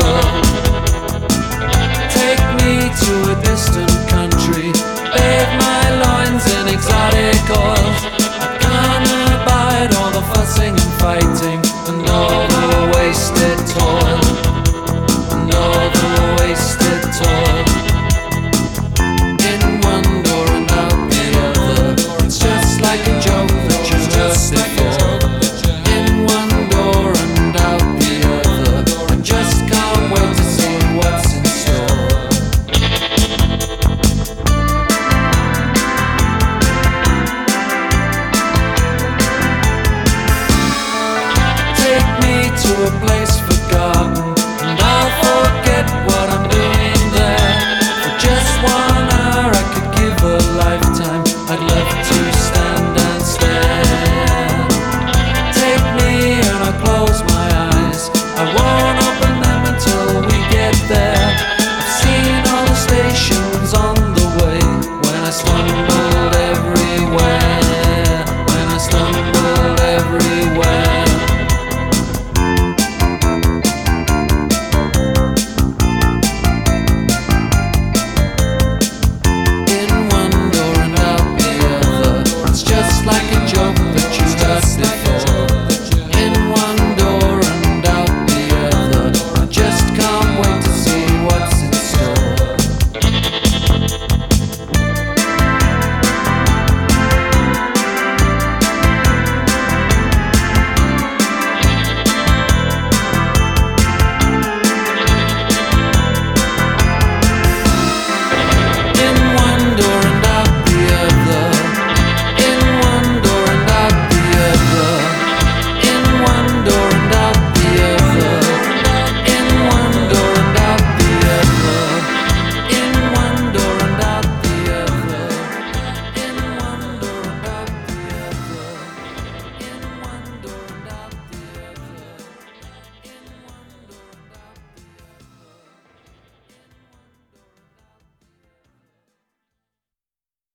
beautiful.